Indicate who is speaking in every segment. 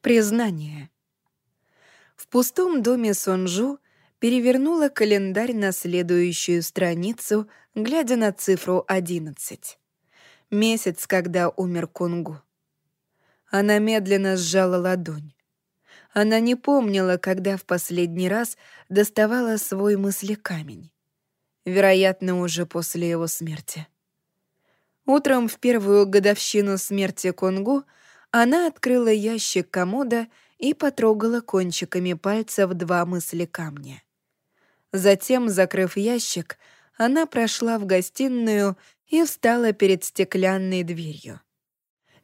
Speaker 1: Признание. В пустом доме Сонжу перевернула календарь на следующую страницу, глядя на цифру 11. Месяц, когда умер Кунгу. Она медленно сжала ладонь. Она не помнила, когда в последний раз доставала свой мыслекамень. Вероятно, уже после его смерти. Утром в первую годовщину смерти Кунгу — она открыла ящик комода и потрогала кончиками пальцев два мысли камня. Затем, закрыв ящик, она прошла в гостиную и встала перед стеклянной дверью.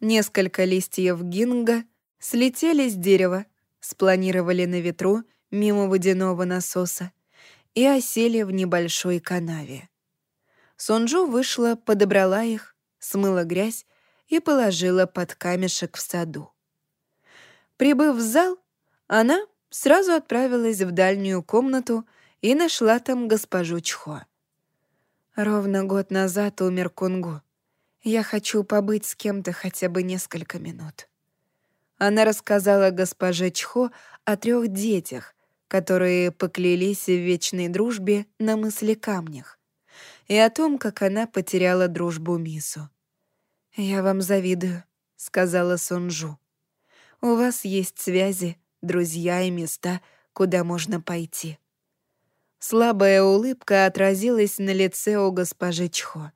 Speaker 1: Несколько листьев гинга слетели с дерева, спланировали на ветру мимо водяного насоса и осели в небольшой канаве. Сонджу вышла, подобрала их, смыла грязь и положила под камешек в саду. Прибыв в зал, она сразу отправилась в дальнюю комнату и нашла там госпожу Чхо. «Ровно год назад умер Кунгу. Я хочу побыть с кем-то хотя бы несколько минут». Она рассказала госпоже Чхо о трех детях, которые поклялись в вечной дружбе на мысли камнях, и о том, как она потеряла дружбу Мису. «Я вам завидую», — сказала Сунжу. «У вас есть связи, друзья и места, куда можно пойти». Слабая улыбка отразилась на лице у госпожи Чхо.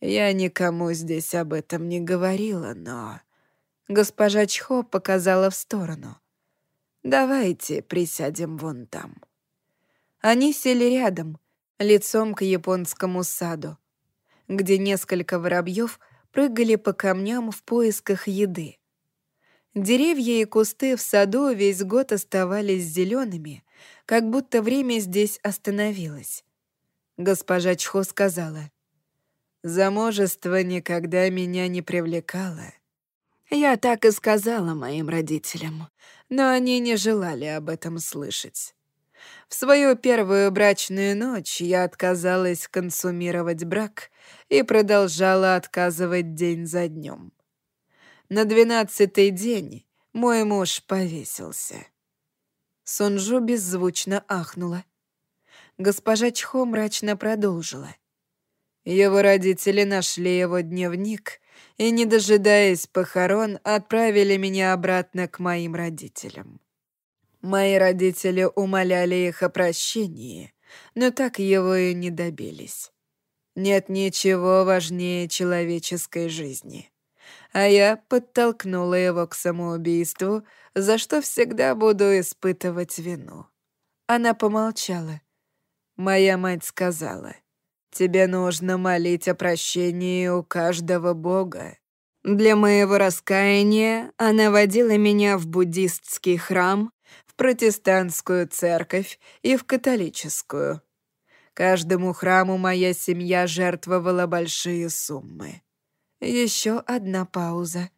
Speaker 1: «Я никому здесь об этом не говорила, но...» Госпожа Чхо показала в сторону. «Давайте присядем вон там». Они сели рядом, лицом к японскому саду, где несколько воробьев — прыгали по камням в поисках еды. Деревья и кусты в саду весь год оставались зелеными, как будто время здесь остановилось. Госпожа Чхо сказала, «Замужество никогда меня не привлекало. Я так и сказала моим родителям, но они не желали об этом слышать. В свою первую брачную ночь я отказалась консумировать брак и продолжала отказывать день за днем. На двенадцатый день мой муж повесился. Сунжу беззвучно ахнула. Госпожа Чхо мрачно продолжила. Его родители нашли его дневник и, не дожидаясь похорон, отправили меня обратно к моим родителям. Мои родители умоляли их о прощении, но так его и не добились. Нет ничего важнее человеческой жизни. А я подтолкнула его к самоубийству, за что всегда буду испытывать вину. Она помолчала. Моя мать сказала, «Тебе нужно молить о прощении у каждого бога». Для моего раскаяния она водила меня в буддистский храм, протестантскую церковь и в католическую. Каждому храму моя семья жертвовала большие суммы. Еще одна пауза.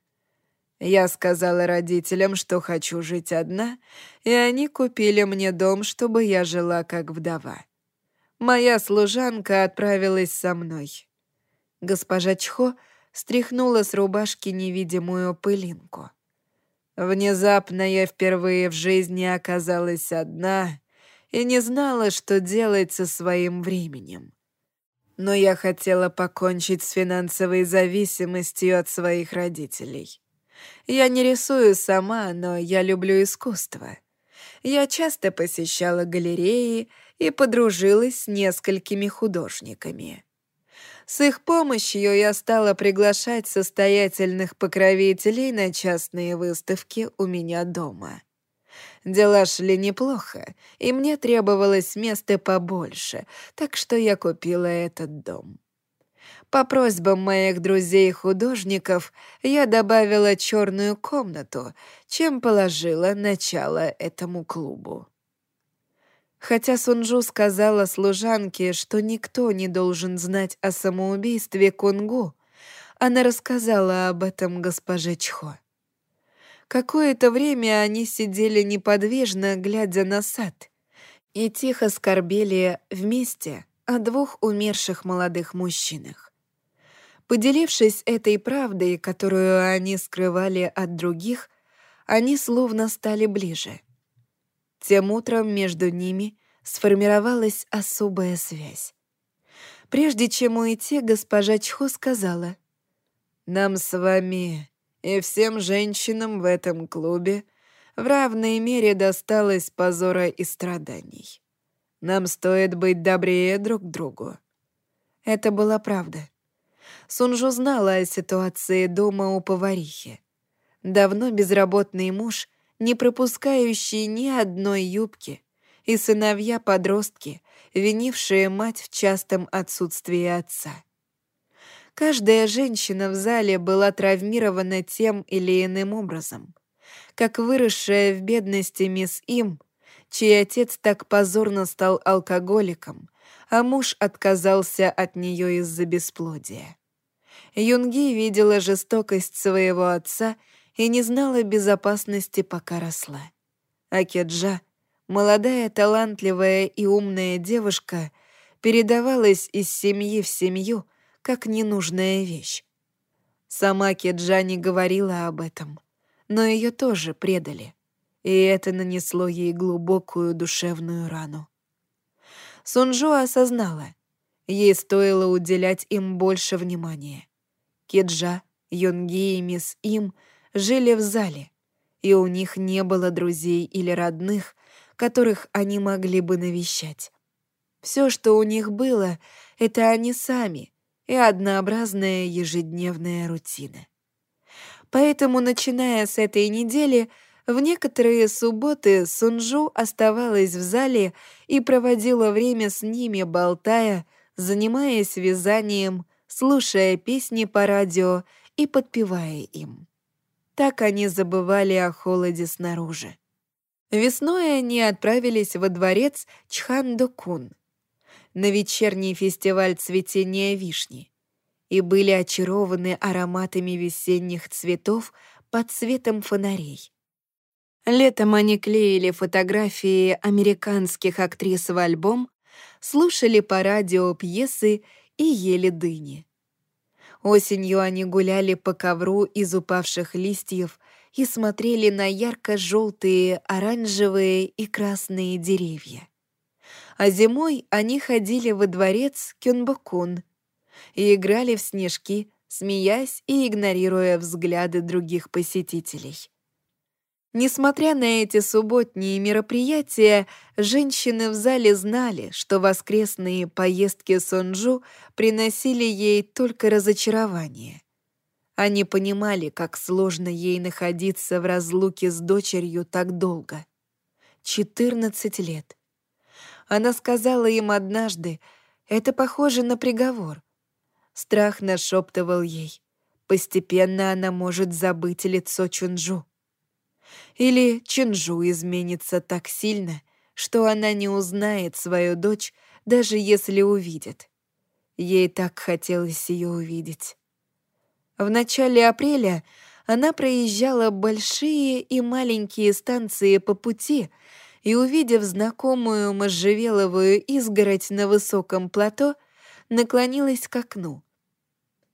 Speaker 1: Я сказала родителям, что хочу жить одна, и они купили мне дом, чтобы я жила как вдова. Моя служанка отправилась со мной. Госпожа Чхо стряхнула с рубашки невидимую пылинку. Внезапно я впервые в жизни оказалась одна и не знала, что делать со своим временем. Но я хотела покончить с финансовой зависимостью от своих родителей. Я не рисую сама, но я люблю искусство. Я часто посещала галереи и подружилась с несколькими художниками. С их помощью я стала приглашать состоятельных покровителей на частные выставки у меня дома. Дела шли неплохо, и мне требовалось места побольше, так что я купила этот дом. По просьбам моих друзей-художников я добавила черную комнату, чем положила начало этому клубу. Хотя Сунжу сказала служанке, что никто не должен знать о самоубийстве Кунгу, она рассказала об этом госпоже Чхо. Какое-то время они сидели неподвижно, глядя на сад, и тихо скорбели вместе о двух умерших молодых мужчинах. Поделившись этой правдой, которую они скрывали от других, они словно стали ближе. Тем утром между ними сформировалась особая связь. Прежде чем уйти, госпожа Чхо сказала, «Нам с вами и всем женщинам в этом клубе в равной мере досталось позора и страданий. Нам стоит быть добрее друг другу». Это была правда. Сунжу знала о ситуации дома у поварихи. Давно безработный муж, не пропускающий ни одной юбки, и сыновья-подростки, винившие мать в частом отсутствии отца. Каждая женщина в зале была травмирована тем или иным образом, как выросшая в бедности мисс Им, чей отец так позорно стал алкоголиком, а муж отказался от нее из-за бесплодия. Юнги видела жестокость своего отца и не знала безопасности, пока росла. А Кеджа, молодая, талантливая и умная девушка, передавалась из семьи в семью — как ненужная вещь. Сама Кеджа не говорила об этом, но ее тоже предали, и это нанесло ей глубокую душевную рану. Сунжо осознала, ей стоило уделять им больше внимания. Кеджа, Юнги и мисс Им жили в зале, и у них не было друзей или родных, которых они могли бы навещать. Все, что у них было, это они сами и однообразная ежедневная рутина. Поэтому, начиная с этой недели, в некоторые субботы Сунжу оставалась в зале и проводила время с ними, болтая, занимаясь вязанием, слушая песни по радио и подпевая им. Так они забывали о холоде снаружи. Весной они отправились во дворец Чхандокун, на вечерний фестиваль цветения вишни и были очарованы ароматами весенних цветов под светом фонарей. Летом они клеили фотографии американских актрис в альбом, слушали по радио пьесы и ели дыни. Осенью они гуляли по ковру из упавших листьев и смотрели на ярко-желтые, оранжевые и красные деревья а зимой они ходили во дворец Кёнбокун и играли в снежки, смеясь и игнорируя взгляды других посетителей. Несмотря на эти субботние мероприятия, женщины в зале знали, что воскресные поездки Сонджу приносили ей только разочарование. Они понимали, как сложно ей находиться в разлуке с дочерью так долго. 14 лет. Она сказала им однажды, это похоже на приговор. Страх нашептывал ей. Постепенно она может забыть лицо Чунжу. Или Чунжу изменится так сильно, что она не узнает свою дочь, даже если увидит. Ей так хотелось ее увидеть. В начале апреля она проезжала большие и маленькие станции по пути, и, увидев знакомую можжевеловую изгородь на высоком плато, наклонилась к окну.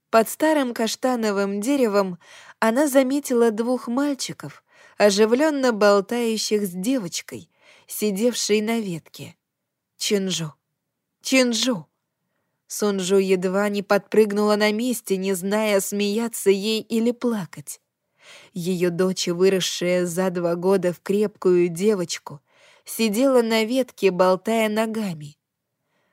Speaker 1: Под старым каштановым деревом она заметила двух мальчиков, оживленно болтающих с девочкой, сидевшей на ветке. Чинжу. Чинжу. Сунжу едва не подпрыгнула на месте, не зная, смеяться ей или плакать. Ее дочь, выросшая за два года в крепкую девочку, сидела на ветке, болтая ногами.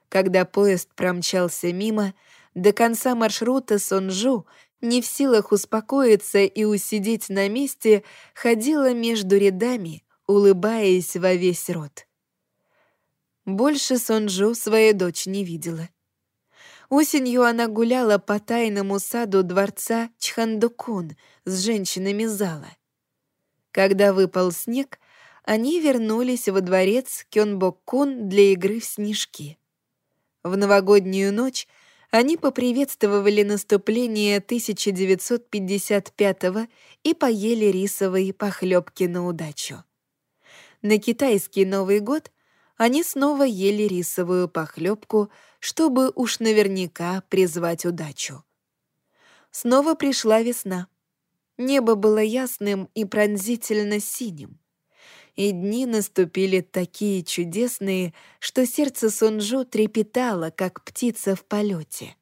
Speaker 1: Когда поезд промчался мимо, до конца маршрута Сонжу, не в силах успокоиться и усидеть на месте, ходила между рядами, улыбаясь во весь рот. Больше Сонжу свою дочь не видела. Осенью она гуляла по тайному саду дворца Чхандокун с женщинами зала. Когда выпал снег, они вернулись во дворец Кёнбоккун для игры в снежки. В новогоднюю ночь они поприветствовали наступление 1955 и поели рисовые похлебки на удачу. На китайский Новый год они снова ели рисовую похлебку, чтобы уж наверняка призвать удачу. Снова пришла весна. Небо было ясным и пронзительно синим. И дни наступили такие чудесные, что сердце Сунжу трепетало, как птица в полете.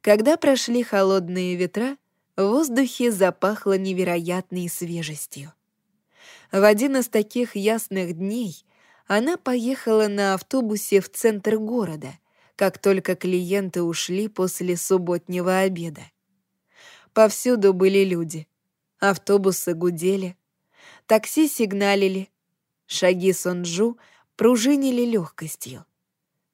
Speaker 1: Когда прошли холодные ветра, в воздухе запахло невероятной свежестью. В один из таких ясных дней она поехала на автобусе в центр города, как только клиенты ушли после субботнего обеда. Повсюду были люди. Автобусы гудели. Такси сигналили. Шаги Сонджу пружинили легкостью.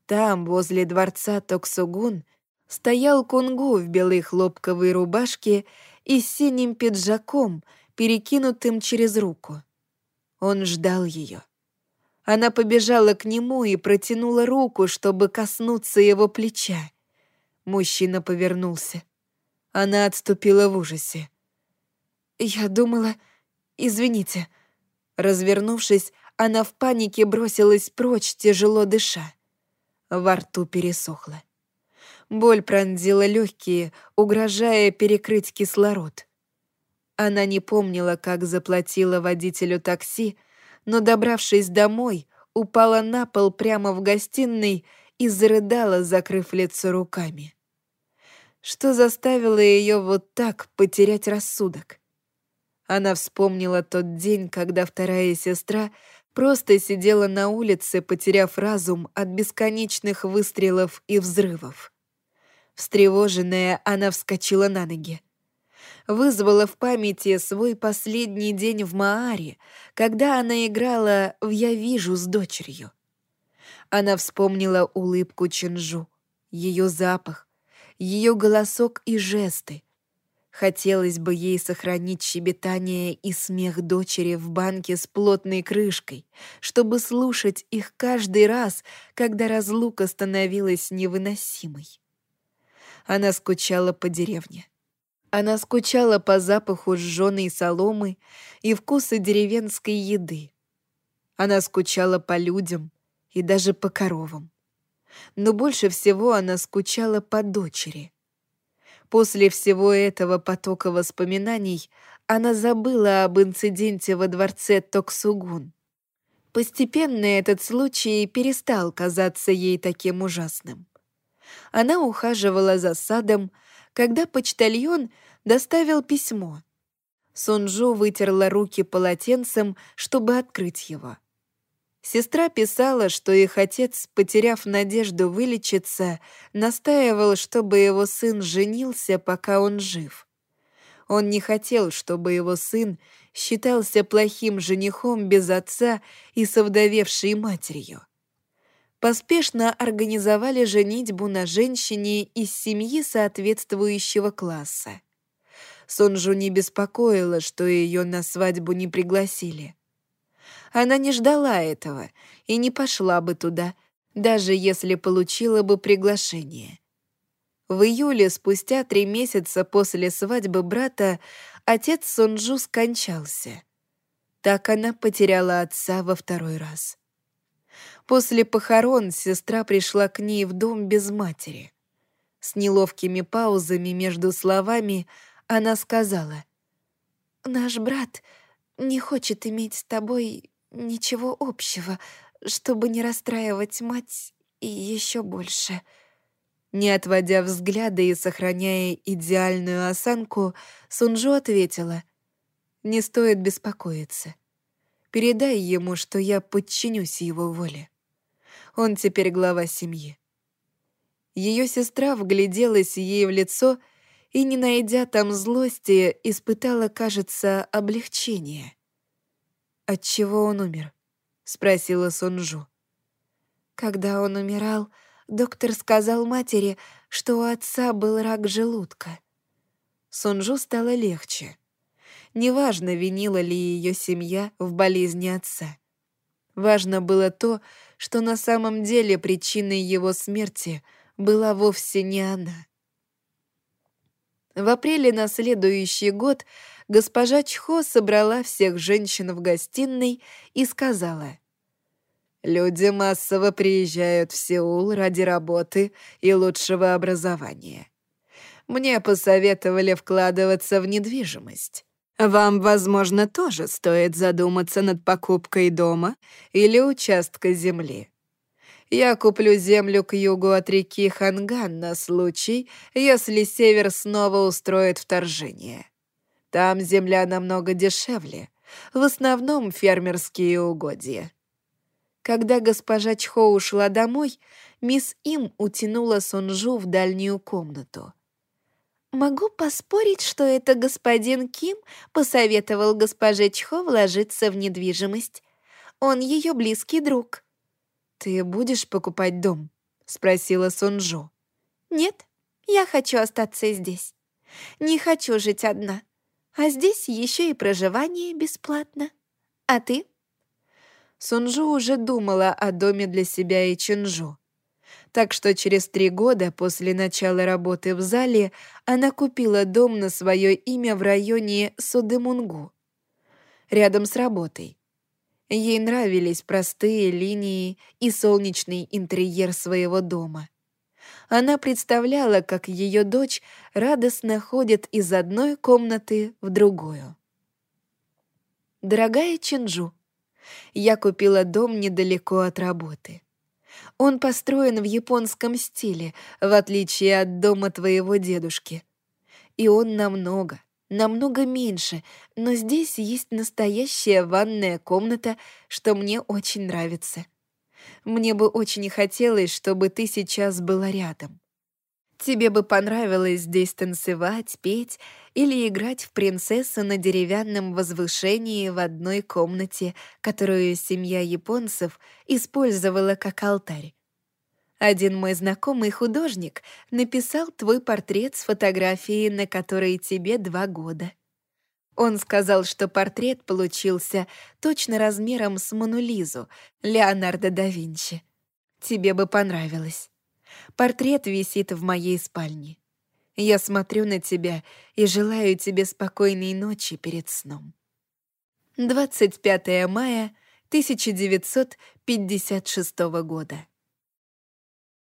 Speaker 1: Там, возле дворца Токсугун, стоял Кунгу в белой хлопковой рубашке и с синим пиджаком, перекинутым через руку. Он ждал ее. Она побежала к нему и протянула руку, чтобы коснуться его плеча. Мужчина повернулся. Она отступила в ужасе. «Я думала... Извините». Развернувшись, она в панике бросилась прочь, тяжело дыша. Во рту пересохло. Боль пронзила легкие, угрожая перекрыть кислород. Она не помнила, как заплатила водителю такси, но, добравшись домой, упала на пол прямо в гостиной и зарыдала, закрыв лицо руками. Что заставило ее вот так потерять рассудок? Она вспомнила тот день, когда вторая сестра просто сидела на улице, потеряв разум от бесконечных выстрелов и взрывов. Встревоженная, она вскочила на ноги вызвала в памяти свой последний день в Мааре, когда она играла в «Я вижу» с дочерью. Она вспомнила улыбку Чинжу, ее запах, ее голосок и жесты. Хотелось бы ей сохранить щебетание и смех дочери в банке с плотной крышкой, чтобы слушать их каждый раз, когда разлука становилась невыносимой. Она скучала по деревне. Она скучала по запаху сжёной соломы и вкусу деревенской еды. Она скучала по людям и даже по коровам. Но больше всего она скучала по дочери. После всего этого потока воспоминаний она забыла об инциденте во дворце Токсугун. Постепенно этот случай перестал казаться ей таким ужасным. Она ухаживала за садом, когда почтальон доставил письмо. Сунжу вытерла руки полотенцем, чтобы открыть его. Сестра писала, что их отец, потеряв надежду вылечиться, настаивал, чтобы его сын женился, пока он жив. Он не хотел, чтобы его сын считался плохим женихом без отца и совдовевшей матерью поспешно организовали женитьбу на женщине из семьи соответствующего класса. Сонжу не беспокоила, что ее на свадьбу не пригласили. Она не ждала этого и не пошла бы туда, даже если получила бы приглашение. В июле, спустя три месяца после свадьбы брата, отец Сонджу скончался. Так она потеряла отца во второй раз. После похорон сестра пришла к ней в дом без матери. С неловкими паузами между словами она сказала, «Наш брат не хочет иметь с тобой ничего общего, чтобы не расстраивать мать и еще больше». Не отводя взгляда и сохраняя идеальную осанку, Сунжу ответила, «Не стоит беспокоиться. Передай ему, что я подчинюсь его воле». Он теперь глава семьи. Ее сестра вгляделась ей в лицо и, не найдя там злости, испытала, кажется, облегчение. «От чего он умер?» — спросила Сунжу. Когда он умирал, доктор сказал матери, что у отца был рак желудка. Сунжу стало легче. Неважно, винила ли ее семья в болезни отца. Важно было то, что на самом деле причиной его смерти была вовсе не она. В апреле на следующий год госпожа Чхо собрала всех женщин в гостиной и сказала, «Люди массово приезжают в Сеул ради работы и лучшего образования. мне посоветовали вкладываться в недвижимость. Вам, возможно, тоже стоит задуматься над покупкой дома или участка земли. Я куплю землю к югу от реки Ханган на случай, если Север снова устроит вторжение. Там земля намного дешевле, в основном фермерские угодья. Когда госпожа Чхо ушла домой, мисс Им утянула Сунжу в дальнюю комнату. «Могу поспорить, что это господин Ким посоветовал госпоже Чхо вложиться в недвижимость. Он ее близкий друг». «Ты будешь покупать дом?» — спросила Сунжу. «Нет, я хочу остаться здесь. Не хочу жить одна. А здесь еще и проживание бесплатно. А ты?» Сунжу уже думала о доме для себя и Чинжу. Так что через три года после начала работы в зале она купила дом на свое имя в районе Содемунгу, рядом с работой. Ей нравились простые линии и солнечный интерьер своего дома. Она представляла, как ее дочь радостно ходит из одной комнаты в другую. «Дорогая Чинжу, я купила дом недалеко от работы. Он построен в японском стиле, в отличие от дома твоего дедушки. И он намного, намного меньше, но здесь есть настоящая ванная комната, что мне очень нравится. Мне бы очень хотелось, чтобы ты сейчас была рядом. Тебе бы понравилось здесь танцевать, петь или играть в принцессу на деревянном возвышении в одной комнате, которую семья японцев использовала как алтарь. Один мой знакомый художник написал твой портрет с фотографией, на которой тебе два года. Он сказал, что портрет получился точно размером с Монулизу Леонардо да Винчи. Тебе бы понравилось. Портрет висит в моей спальне. Я смотрю на тебя и желаю тебе спокойной ночи перед сном. 25 мая 1956 года.